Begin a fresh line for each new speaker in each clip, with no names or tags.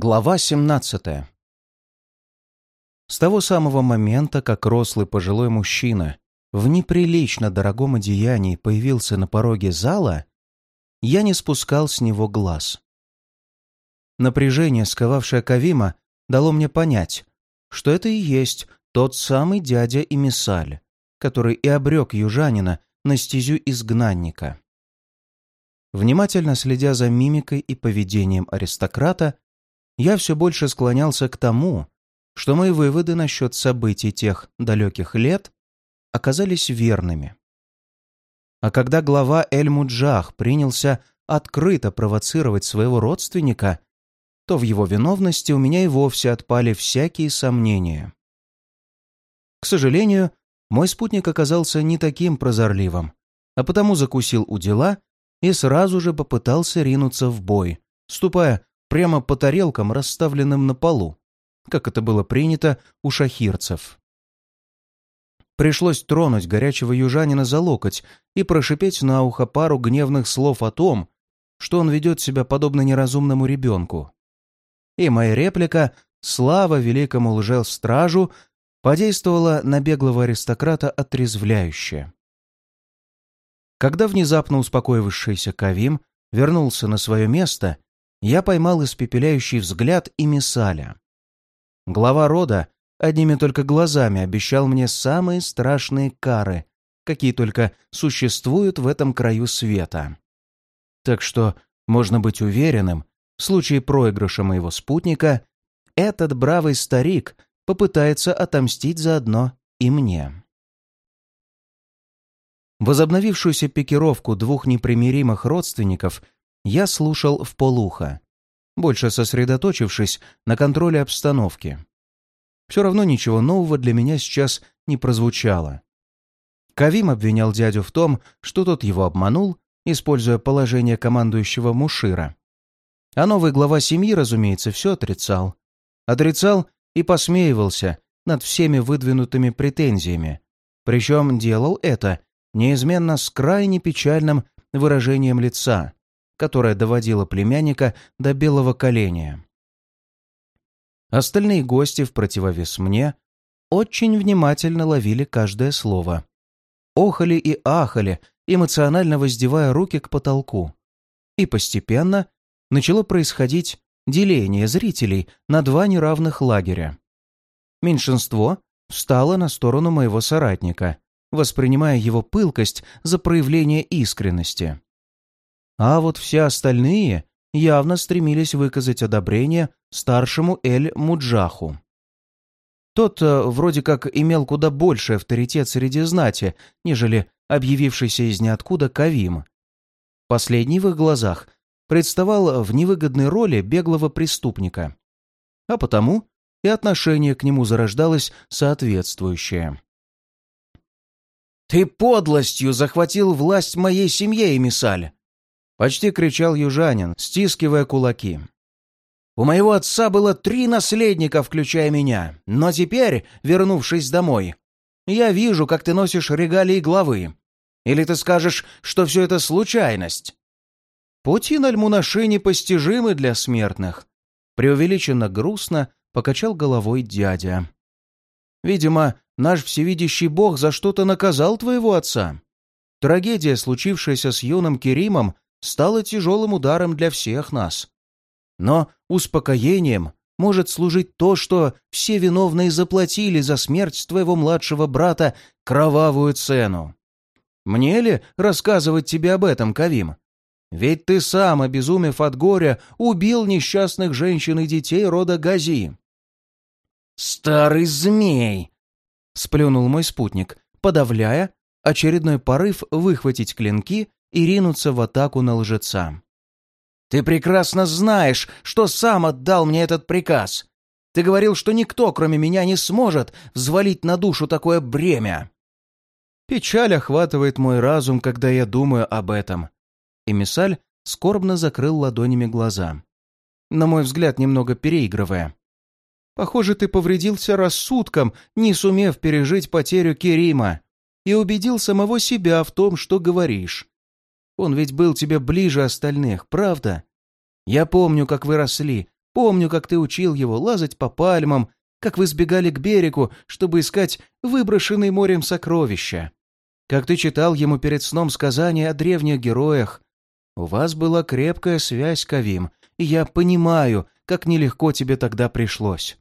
Глава 17 С того самого момента, как рослый пожилой мужчина в неприлично дорогом одеянии появился на пороге зала, я не спускал с него глаз. Напряжение, сковавшее Кавима, дало мне понять, что это и есть тот самый дядя Эмиссаль, который и обрек южанина на стезю изгнанника. Внимательно следя за мимикой и поведением аристократа, я все больше склонялся к тому, что мои выводы насчет событий тех далеких лет оказались верными. А когда глава Эль-Муджах принялся открыто провоцировать своего родственника, то в его виновности у меня и вовсе отпали всякие сомнения. К сожалению, мой спутник оказался не таким прозорливым, а потому закусил у дела и сразу же попытался ринуться в бой, ступая прямо по тарелкам, расставленным на полу, как это было принято у шахирцев. Пришлось тронуть горячего южанина за локоть и прошипеть на ухо пару гневных слов о том, что он ведет себя подобно неразумному ребенку. И моя реплика «Слава великому лжел-стражу» подействовала на беглого аристократа отрезвляюще. Когда внезапно успокоившийся Кавим вернулся на свое место я поймал испепеляющий взгляд и Мисаля. Глава рода одними только глазами обещал мне самые страшные кары, какие только существуют в этом краю света. Так что можно быть уверенным, в случае проигрыша моего спутника, этот бравый старик попытается отомстить заодно и мне. Возобновившуюся пикировку двух непримиримых родственников – я слушал в полухо, больше сосредоточившись на контроле обстановки. Все равно ничего нового для меня сейчас не прозвучало. Кавим обвинял дядю в том, что тот его обманул, используя положение командующего Мушира. А новый глава семьи, разумеется, все отрицал. Отрицал и посмеивался над всеми выдвинутыми претензиями. Причем делал это неизменно с крайне печальным выражением лица, которая доводила племянника до белого коленя. Остальные гости, в противовес мне, очень внимательно ловили каждое слово. Охали и ахали, эмоционально воздевая руки к потолку. И постепенно начало происходить деление зрителей на два неравных лагеря. Меньшинство встало на сторону моего соратника, воспринимая его пылкость за проявление искренности. А вот все остальные явно стремились выказать одобрение старшему Эль-Муджаху. Тот э, вроде как имел куда больший авторитет среди знати, нежели объявившийся из ниоткуда Кавим. Последний в их глазах представал в невыгодной роли беглого преступника. А потому и отношение к нему зарождалось соответствующее. «Ты подлостью захватил власть моей семье, Эмисаль!» Почти кричал южанин, стискивая кулаки. «У моего отца было три наследника, включая меня, но теперь, вернувшись домой, я вижу, как ты носишь регалии главы. Или ты скажешь, что все это случайность?» Пути на Альмунаши непостижимы для смертных. Преувеличенно грустно покачал головой дядя. «Видимо, наш всевидящий бог за что-то наказал твоего отца. Трагедия, случившаяся с юным Керимом, стало тяжелым ударом для всех нас. Но успокоением может служить то, что все виновные заплатили за смерть твоего младшего брата кровавую цену. Мне ли рассказывать тебе об этом, Кавим? Ведь ты сам, обезумев от горя, убил несчастных женщин и детей рода Гази. «Старый змей!» — сплюнул мой спутник, подавляя очередной порыв выхватить клинки и ринуться в атаку на лжеца. «Ты прекрасно знаешь, что сам отдал мне этот приказ. Ты говорил, что никто, кроме меня, не сможет взвалить на душу такое бремя». Печаль охватывает мой разум, когда я думаю об этом. Эмиссаль скорбно закрыл ладонями глаза. На мой взгляд, немного переигрывая. «Похоже, ты повредился рассудком, не сумев пережить потерю Керима, и убедил самого себя в том, что говоришь. Он ведь был тебе ближе остальных, правда? Я помню, как вы росли, Помню, как ты учил его лазать по пальмам, как вы сбегали к берегу, чтобы искать выброшенные морем сокровища. Как ты читал ему перед сном сказания о древних героях. У вас была крепкая связь, Кавим, и я понимаю, как нелегко тебе тогда пришлось.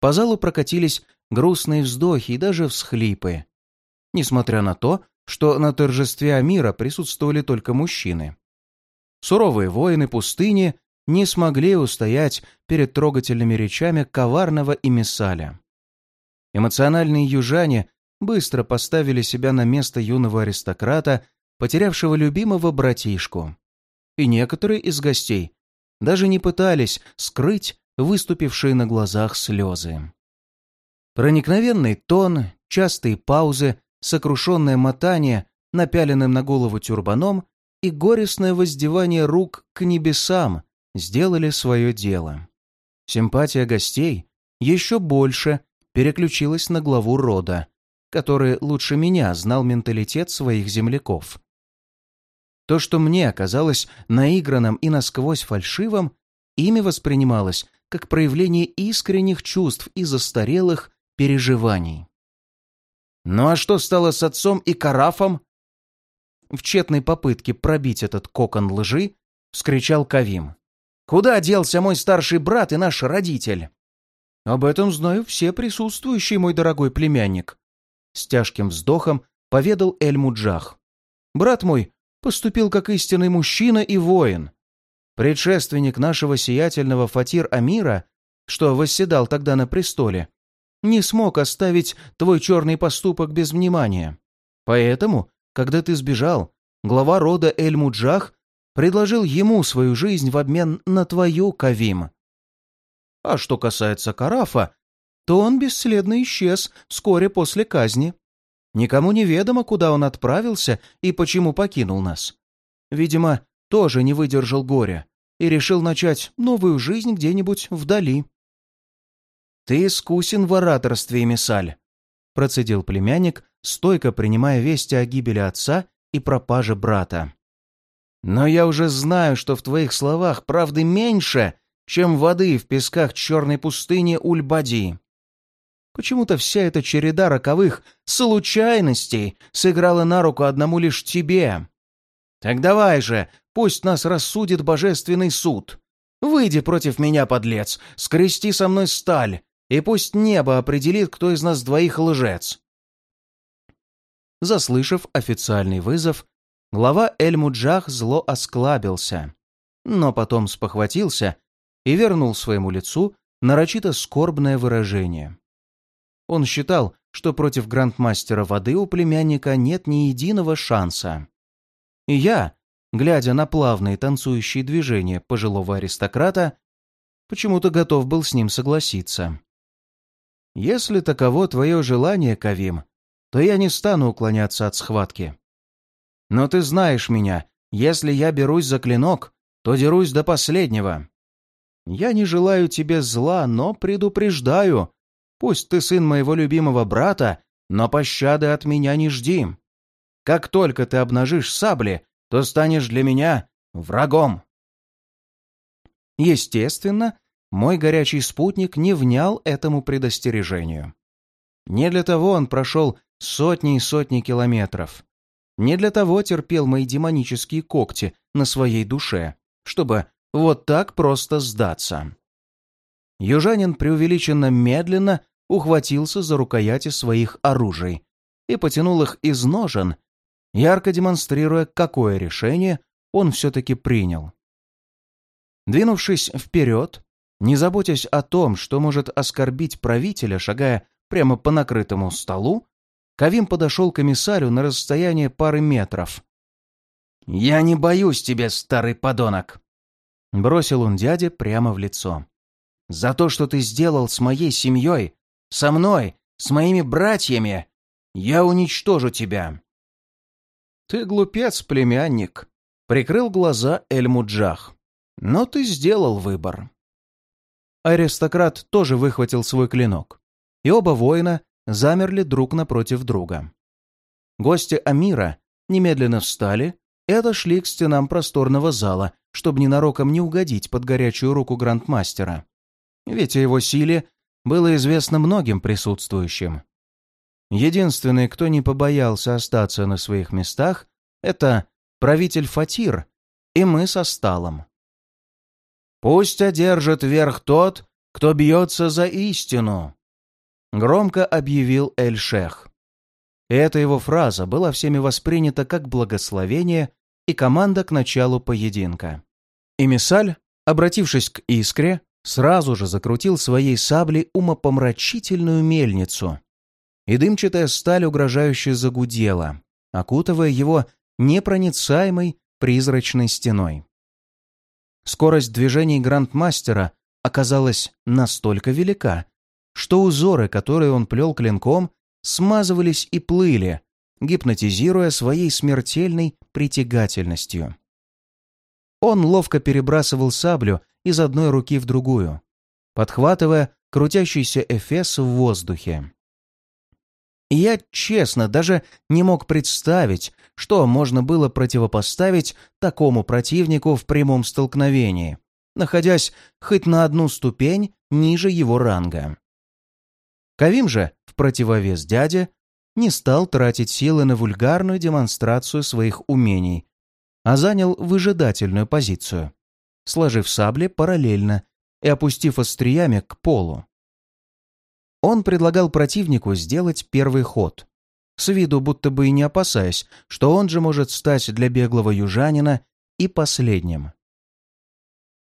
По залу прокатились грустные вздохи и даже всхлипы. Несмотря на то, что на торжестве Амира присутствовали только мужчины. Суровые воины пустыни не смогли устоять перед трогательными речами коварного эмиссаля. Эмоциональные южане быстро поставили себя на место юного аристократа, потерявшего любимого братишку. И некоторые из гостей даже не пытались скрыть выступившие на глазах слезы. Проникновенный тон, частые паузы, сокрушенное мотание, напяленным на голову тюрбаном и горестное воздевание рук к небесам сделали свое дело. Симпатия гостей еще больше переключилась на главу рода, который лучше меня знал менталитет своих земляков. То, что мне оказалось наигранным и насквозь фальшивым, ими воспринималось как проявление искренних чувств и застарелых переживаний. Ну а что стало с отцом и Карафом? В тщетной попытке пробить этот кокон лжи, вскричал Кавим. Куда делся мой старший брат и наш родитель? Об этом знаю все присутствующие, мой дорогой племянник. С тяжким вздохом поведал Эль-Муджах. Брат мой поступил как истинный мужчина и воин. Предшественник нашего сиятельного Фатир Амира, что восседал тогда на престоле, не смог оставить твой черный поступок без внимания. Поэтому, когда ты сбежал, глава рода Эль-Муджах предложил ему свою жизнь в обмен на твою, Кавим. А что касается Карафа, то он бесследно исчез вскоре после казни. Никому не ведомо, куда он отправился и почему покинул нас. Видимо, тоже не выдержал горя и решил начать новую жизнь где-нибудь вдали. «Ты искусен в ораторстве, Мисаль», — процедил племянник, стойко принимая вести о гибели отца и пропаже брата. Но я уже знаю, что в твоих словах правды меньше, чем воды в песках черной пустыни Ульбади. Почему-то вся эта череда роковых случайностей сыграла на руку одному лишь тебе. Так давай же, пусть нас рассудит божественный суд. Выйди против меня, подлец, скрести со мной сталь, и пусть небо определит, кто из нас двоих лжец. Заслышав официальный вызов, глава Эль-Муджах зло осклабился, но потом спохватился и вернул своему лицу нарочито скорбное выражение. Он считал, что против грандмастера воды у племянника нет ни единого шанса. И я, глядя на плавные танцующие движения пожилого аристократа, почему-то готов был с ним согласиться. «Если таково твое желание, Кавим, то я не стану уклоняться от схватки. Но ты знаешь меня. Если я берусь за клинок, то дерусь до последнего. Я не желаю тебе зла, но предупреждаю. Пусть ты сын моего любимого брата, но пощады от меня не жди. Как только ты обнажишь сабли, то станешь для меня врагом. Естественно, мой горячий спутник не внял этому предостережению. Не для того он прошел сотни и сотни километров. Не для того терпел мои демонические когти на своей душе, чтобы вот так просто сдаться. Южанин преувеличенно медленно ухватился за рукояти своих оружий и потянул их из ножен, ярко демонстрируя, какое решение он все-таки принял. Двинувшись вперед, не заботясь о том, что может оскорбить правителя, шагая прямо по накрытому столу, Кавим подошел к комиссарю на расстояние пары метров. «Я не боюсь тебя, старый подонок!» Бросил он дяде прямо в лицо. «За то, что ты сделал с моей семьей, со мной, с моими братьями, я уничтожу тебя!» «Ты глупец, племянник!» — прикрыл глаза Эль-Муджах. «Но ты сделал выбор». Аристократ тоже выхватил свой клинок, и оба воина замерли друг напротив друга. Гости Амира немедленно встали и отошли к стенам просторного зала, чтобы ненароком не угодить под горячую руку грандмастера. Ведь о его силе было известно многим присутствующим. Единственный, кто не побоялся остаться на своих местах, это правитель Фатир и мы со Сталом. «Пусть одержит верх тот, кто бьется за истину», — громко объявил Эль-Шех. Эта его фраза была всеми воспринята как благословение и команда к началу поединка. И Мисаль, обратившись к Искре, сразу же закрутил своей саблей умопомрачительную мельницу. И дымчатая сталь угрожающе загудела, окутывая его непроницаемой призрачной стеной. Скорость движений грандмастера оказалась настолько велика, что узоры, которые он плел клинком, смазывались и плыли, гипнотизируя своей смертельной притягательностью. Он ловко перебрасывал саблю из одной руки в другую, подхватывая крутящийся эфес в воздухе. Я, честно, даже не мог представить, что можно было противопоставить такому противнику в прямом столкновении, находясь хоть на одну ступень ниже его ранга. Кавим же, в противовес дяде, не стал тратить силы на вульгарную демонстрацию своих умений, а занял выжидательную позицию, сложив сабли параллельно и опустив остриями к полу. Он предлагал противнику сделать первый ход, с виду будто бы и не опасаясь, что он же может стать для беглого южанина и последним.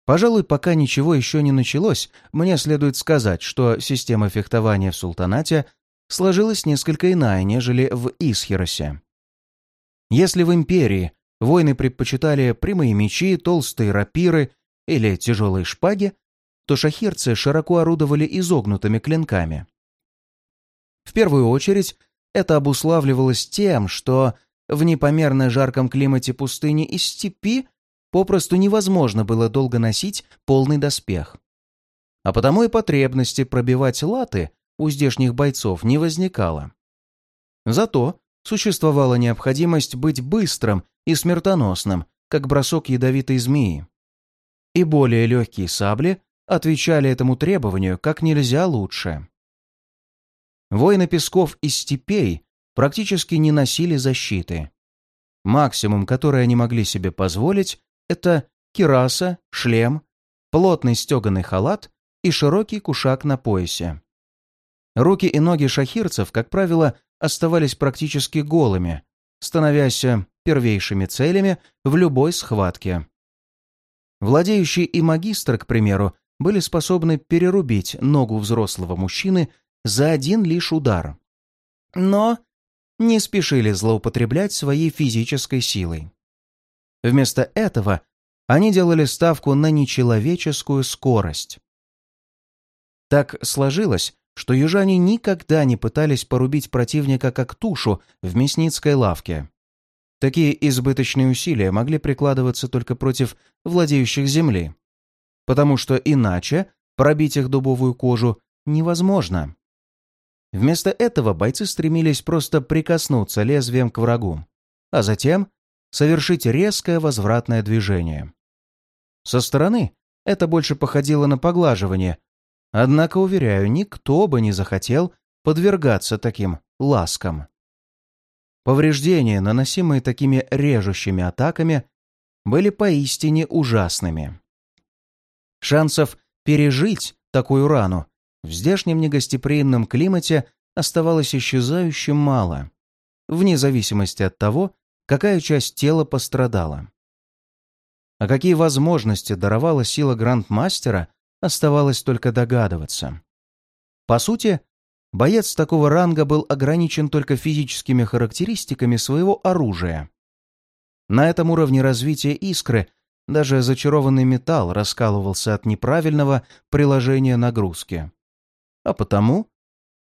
Пожалуй, пока ничего еще не началось, мне следует сказать, что система фехтования в султанате сложилась несколько иная, нежели в Исхиросе. Если в империи воины предпочитали прямые мечи, толстые рапиры или тяжелые шпаги, то шахирцы широко орудовали изогнутыми клинками. В первую очередь это обуславливалось тем, что в непомерно жарком климате пустыни и степи попросту невозможно было долго носить полный доспех. А потому и потребности пробивать латы у здешних бойцов не возникало. Зато существовала необходимость быть быстрым и смертоносным, как бросок ядовитой змеи. И более легкие сабли отвечали этому требованию как нельзя лучше. Воины песков и степей практически не носили защиты. Максимум, который они могли себе позволить, это кираса, шлем, плотный стеганый халат и широкий кушак на поясе. Руки и ноги шахирцев, как правило, оставались практически голыми, становясь первейшими целями в любой схватке. Владеющий и магистр, к примеру, были способны перерубить ногу взрослого мужчины за один лишь удар. Но не спешили злоупотреблять своей физической силой. Вместо этого они делали ставку на нечеловеческую скорость. Так сложилось, что южане никогда не пытались порубить противника как тушу в мясницкой лавке. Такие избыточные усилия могли прикладываться только против владеющих земли, потому что иначе пробить их дубовую кожу невозможно. Вместо этого бойцы стремились просто прикоснуться лезвием к врагу, а затем совершить резкое возвратное движение. Со стороны это больше походило на поглаживание, однако, уверяю, никто бы не захотел подвергаться таким ласкам. Повреждения, наносимые такими режущими атаками, были поистине ужасными. Шансов пережить такую рану в здешнем негостеприимном климате оставалось исчезающе мало, вне зависимости от того, какая часть тела пострадала. А какие возможности даровала сила грандмастера, оставалось только догадываться. По сути, боец такого ранга был ограничен только физическими характеристиками своего оружия. На этом уровне развития искры даже зачарованный металл раскалывался от неправильного приложения нагрузки. А потому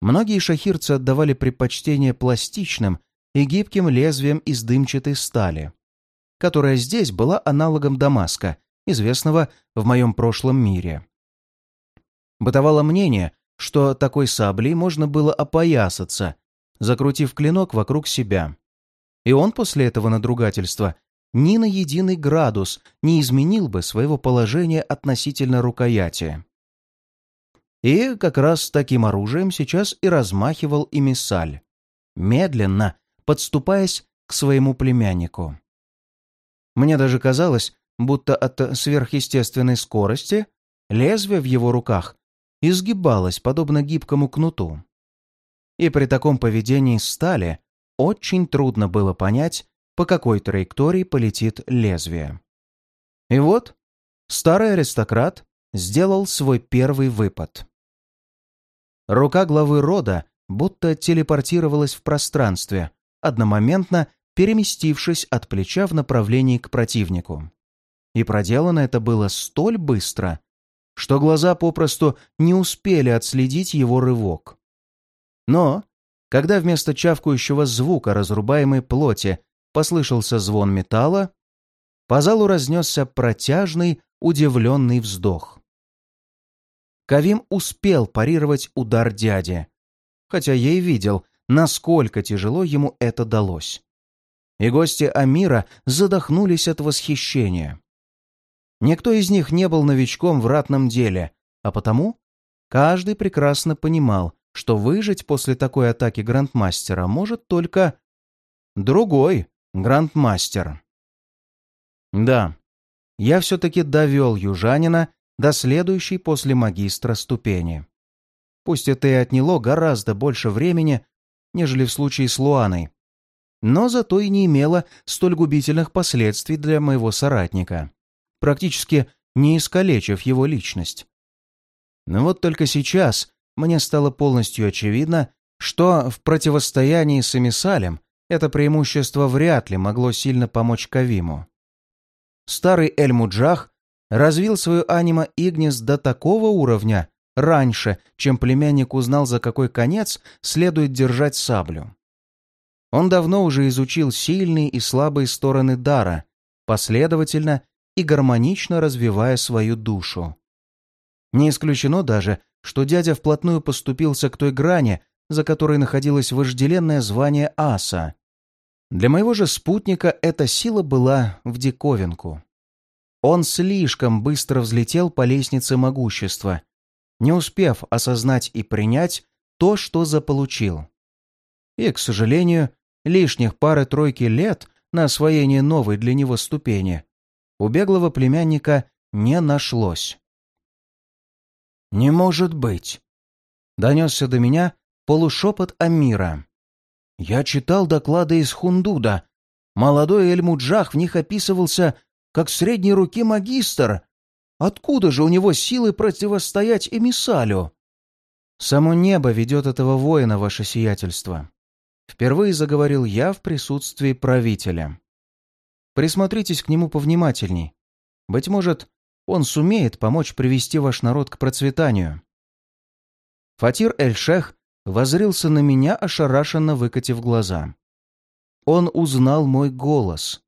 многие шахирцы отдавали предпочтение пластичным и гибким лезвием из дымчатой стали, которая здесь была аналогом Дамаска, известного в моем прошлом мире. Бытовало мнение, что такой саблей можно было опоясаться, закрутив клинок вокруг себя. И он после этого надругательства ни на единый градус не изменил бы своего положения относительно рукояти. И как раз таким оружием сейчас и размахивал эмиссаль, медленно подступаясь к своему племяннику. Мне даже казалось, будто от сверхъестественной скорости лезвие в его руках изгибалось, подобно гибкому кнуту. И при таком поведении стали очень трудно было понять, по какой траектории полетит лезвие. И вот старый аристократ сделал свой первый выпад. Рука главы рода будто телепортировалась в пространстве, одномоментно переместившись от плеча в направлении к противнику. И проделано это было столь быстро, что глаза попросту не успели отследить его рывок. Но, когда вместо чавкающего звука разрубаемой плоти послышался звон металла, по залу разнесся протяжный, удивленный вздох. Кавим успел парировать удар дяди, хотя я и видел, насколько тяжело ему это далось. И гости Амира задохнулись от восхищения. Никто из них не был новичком в ратном деле, а потому каждый прекрасно понимал, что выжить после такой атаки Грандмастера может только другой Грандмастер. Да, я все-таки довел южанина до следующей после магистра ступени. Пусть это и отняло гораздо больше времени, нежели в случае с Луаной, но зато и не имело столь губительных последствий для моего соратника практически не искалечив его личность. Но вот только сейчас мне стало полностью очевидно, что в противостоянии с Эмисалем это преимущество вряд ли могло сильно помочь Кавиму. Старый Эль-Муджах развил свою анима Игнис до такого уровня раньше, чем племянник узнал, за какой конец следует держать саблю. Он давно уже изучил сильные и слабые стороны дара, последовательно и гармонично развивая свою душу. Не исключено даже, что дядя вплотную поступился к той грани, за которой находилось вожделенное звание аса. Для моего же спутника эта сила была в диковинку. Он слишком быстро взлетел по лестнице могущества, не успев осознать и принять то, что заполучил. И, к сожалению, лишних пары-тройки лет на освоение новой для него ступени у беглого племянника не нашлось. «Не может быть!» — донесся до меня полушепот Амира. «Я читал доклады из Хундуда. Молодой Эльмуджах в них описывался как средней руки магистр. Откуда же у него силы противостоять эмиссалю?» «Само небо ведет этого воина, ваше сиятельство», — впервые заговорил я в присутствии правителя. Присмотритесь к нему повнимательней. Быть может, он сумеет помочь привести ваш народ к процветанию». Фатир Эль-Шех возрился на меня, ошарашенно выкатив глаза. Он узнал мой голос.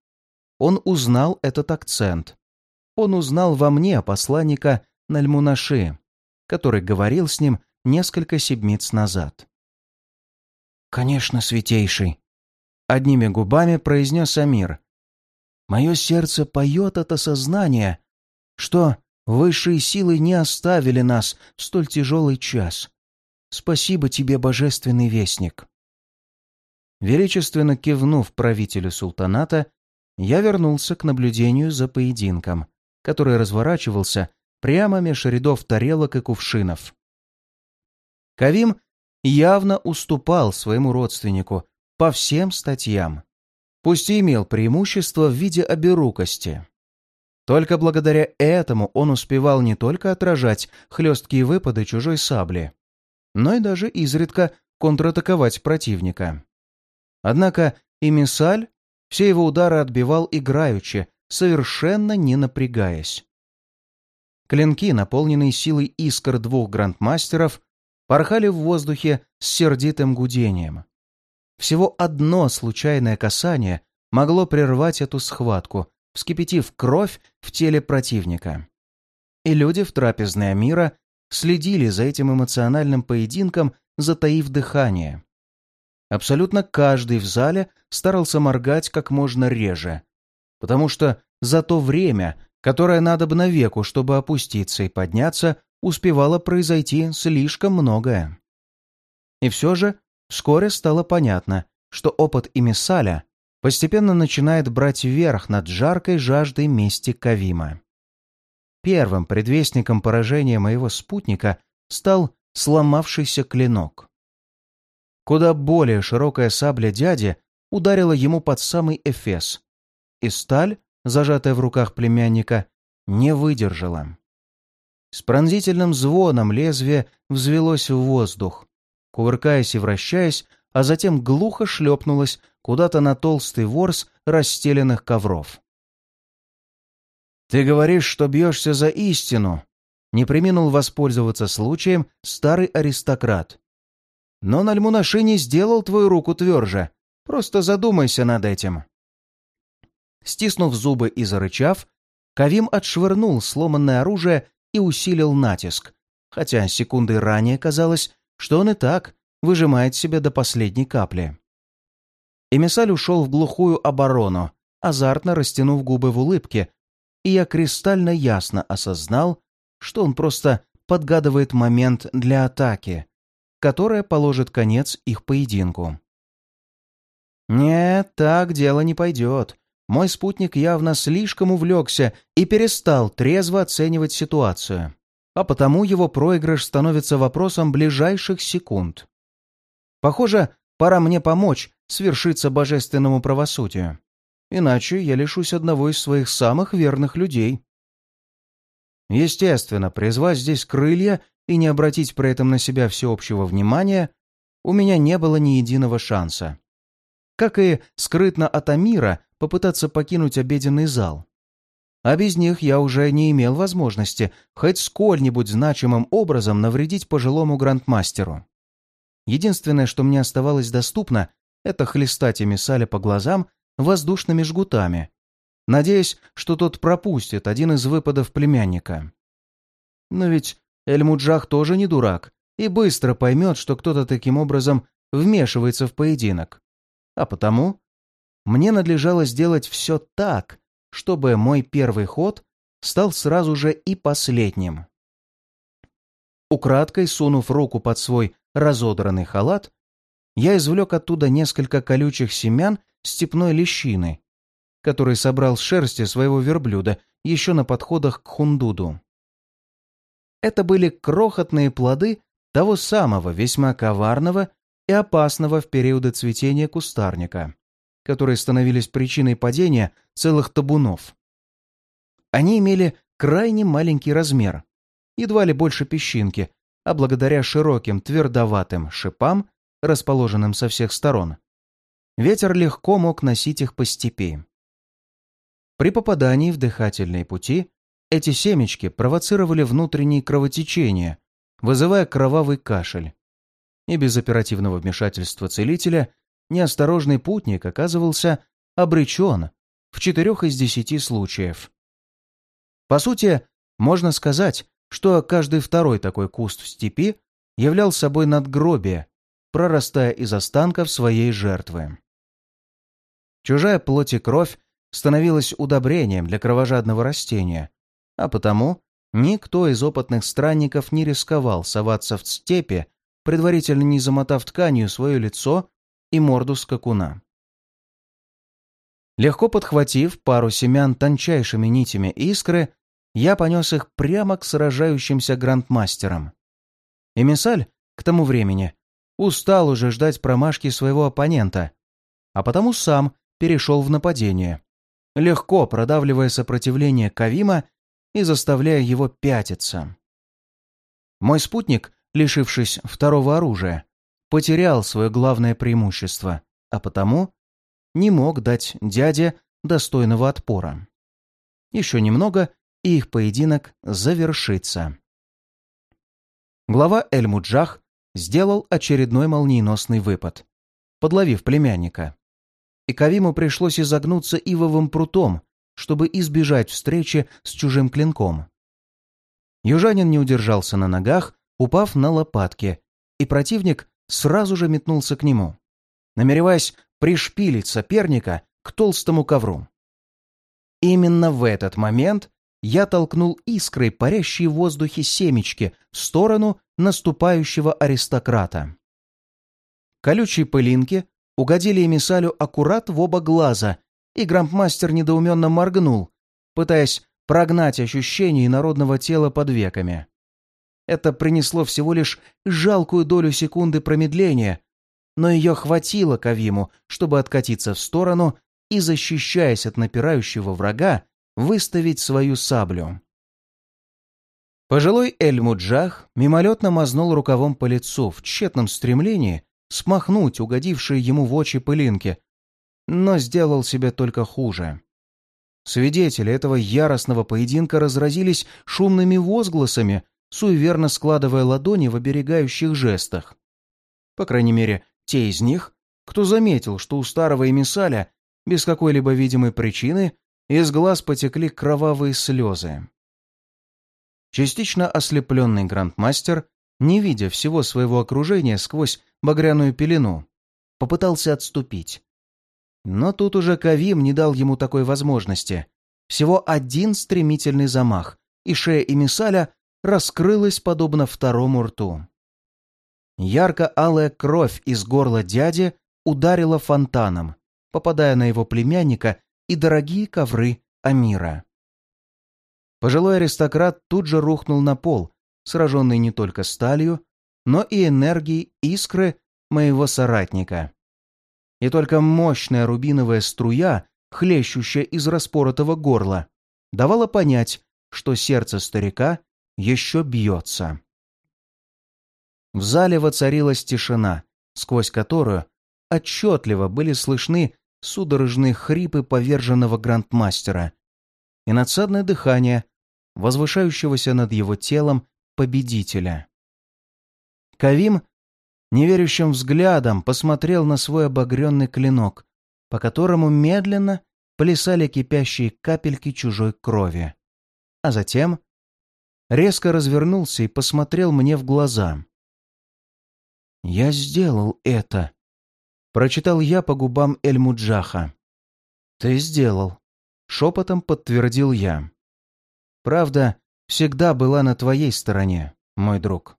Он узнал этот акцент. Он узнал во мне посланника Нальмунаши, который говорил с ним несколько седмиц назад. «Конечно, святейший», — одними губами произнес Амир, Мое сердце поет от осознания, что высшие силы не оставили нас в столь тяжелый час. Спасибо тебе, божественный вестник. Величественно кивнув правителю султаната, я вернулся к наблюдению за поединком, который разворачивался прямо меж рядов тарелок и кувшинов. Кавим явно уступал своему родственнику по всем статьям пусть и имел преимущество в виде оберукости. Только благодаря этому он успевал не только отражать хлесткие выпады чужой сабли, но и даже изредка контратаковать противника. Однако и Мисаль все его удары отбивал играючи, совершенно не напрягаясь. Клинки, наполненные силой искр двух грандмастеров, порхали в воздухе с сердитым гудением. Всего одно случайное касание могло прервать эту схватку, вскипятив кровь в теле противника. И люди в трапезной мира следили за этим эмоциональным поединком, затаив дыхание. Абсолютно каждый в зале старался моргать как можно реже. потому что за то время, которое надо бы на веку, чтобы опуститься и подняться, успевало произойти слишком многое. И все же вскоре стало понятно, что опыт Имисаля постепенно начинает брать верх над жаркой жаждой мести Кавима. Первым предвестником поражения моего спутника стал сломавшийся клинок. Куда более широкая сабля дяди ударила ему под самый эфес, и сталь, зажатая в руках племянника, не выдержала. С пронзительным звоном лезвие взвелось в воздух, кувыркаясь и вращаясь, а затем глухо шлепнулось куда-то на толстый ворс расстеленных ковров. «Ты говоришь, что бьешься за истину», — не приминул воспользоваться случаем старый аристократ. «Но Нальмунаши не сделал твою руку тверже. Просто задумайся над этим». Стиснув зубы и зарычав, Кавим отшвырнул сломанное оружие и усилил натиск, хотя секунды ранее казалось, что он и так выжимает себя до последней капли. Эмиссаль ушел в глухую оборону, азартно растянув губы в улыбке, и я кристально ясно осознал, что он просто подгадывает момент для атаки, которая положит конец их поединку. Нет, так дело не пойдет. Мой спутник явно слишком увлекся и перестал трезво оценивать ситуацию, а потому его проигрыш становится вопросом ближайших секунд. Похоже, пора мне помочь свершиться божественному правосудию. Иначе я лишусь одного из своих самых верных людей. Естественно, призвать здесь крылья и не обратить при этом на себя всеобщего внимания у меня не было ни единого шанса. Как и скрытно от Амира попытаться покинуть обеденный зал. А без них я уже не имел возможности хоть сколь-нибудь значимым образом навредить пожилому грандмастеру. Единственное, что мне оставалось доступно, это хлестать эмиссаля по глазам воздушными жгутами, надеясь, что тот пропустит один из выпадов племянника. Но ведь Эльмуджах тоже не дурак и быстро поймет, что кто-то таким образом вмешивается в поединок. А потому мне надлежало сделать все так, чтобы мой первый ход стал сразу же и последним. Украдкой сунув руку под свой разодранный халат, я извлек оттуда несколько колючих семян степной лещины, который собрал с шерсти своего верблюда еще на подходах к Хундуду. Это были крохотные плоды того самого весьма коварного и опасного в периоды цветения кустарника, которые становились причиной падения целых табунов. Они имели крайне маленький размер, едва ли больше песчинки, а благодаря широким твердоватым шипам, расположенным со всех сторон, ветер легко мог носить их по степи. При попадании в дыхательные пути эти семечки провоцировали внутренние кровотечения, вызывая кровавый кашель. И без оперативного вмешательства целителя неосторожный путник оказывался обречен в четырех из десяти случаев. По сути, можно сказать, что каждый второй такой куст в степи являл собой надгробие, прорастая из останков своей жертвы. Чужая плоть и кровь становилась удобрением для кровожадного растения, а потому никто из опытных странников не рисковал соваться в степи, предварительно не замотав тканью свое лицо и морду скакуна. Легко подхватив пару семян тончайшими нитями искры, я понес их прямо к сражающимся грандмастерам. Эмиссаль, к тому времени, устал уже ждать промашки своего оппонента, а потому сам перешел в нападение, легко продавливая сопротивление Кавима и заставляя его пятиться. Мой спутник, лишившись второго оружия, потерял свое главное преимущество, а потому не мог дать дяде достойного отпора. Еще немного, и их поединок завершится. Глава Эль-Муджах сделал очередной молниеносный выпад, подловив племянника. И Кавиму пришлось изогнуться ивовым прутом, чтобы избежать встречи с чужим клинком. Южанин не удержался на ногах, упав на лопатки, и противник сразу же метнулся к нему, намереваясь пришпилить соперника к толстому ковру. Именно в этот момент я толкнул искрой парящие в воздухе семечки в сторону наступающего аристократа. Колючие пылинки угодили эмиссалю аккурат в оба глаза, и грампмастер недоуменно моргнул, пытаясь прогнать ощущение народного тела под веками. Это принесло всего лишь жалкую долю секунды промедления, но ее хватило Кавиму, чтобы откатиться в сторону и, защищаясь от напирающего врага, выставить свою саблю. Пожилой Эль-Муджах мимолетно мазнул рукавом по лицу в тщетном стремлении смахнуть угодившие ему в очи пылинки, но сделал себе только хуже. Свидетели этого яростного поединка разразились шумными возгласами, суеверно складывая ладони в оберегающих жестах. По крайней мере, те из них, кто заметил, что у старого эмиссаля без какой-либо видимой причины из глаз потекли кровавые слезы. Частично ослепленный грандмастер, не видя всего своего окружения сквозь багряную пелену, попытался отступить. Но тут уже Кавим не дал ему такой возможности. Всего один стремительный замах, и шея эмиссаля раскрылась подобно второму рту. Ярко-алая кровь из горла дяди ударила фонтаном, попадая на его племянника и дорогие ковры Амира. Пожилой аристократ тут же рухнул на пол, сраженный не только сталью, но и энергией искры моего соратника. И только мощная рубиновая струя, хлещущая из распоротого горла, давала понять, что сердце старика еще бьется. В зале воцарилась тишина, сквозь которую отчетливо были слышны судорожные хрипы поверженного грандмастера и надсадное дыхание возвышающегося над его телом победителя. Кавим неверящим взглядом посмотрел на свой обогренный клинок, по которому медленно плясали кипящие капельки чужой крови. А затем резко развернулся и посмотрел мне в глаза. «Я сделал это», — прочитал я по губам Эль-Муджаха. «Ты сделал», — шепотом подтвердил я. «Правда, всегда была на твоей стороне, мой друг».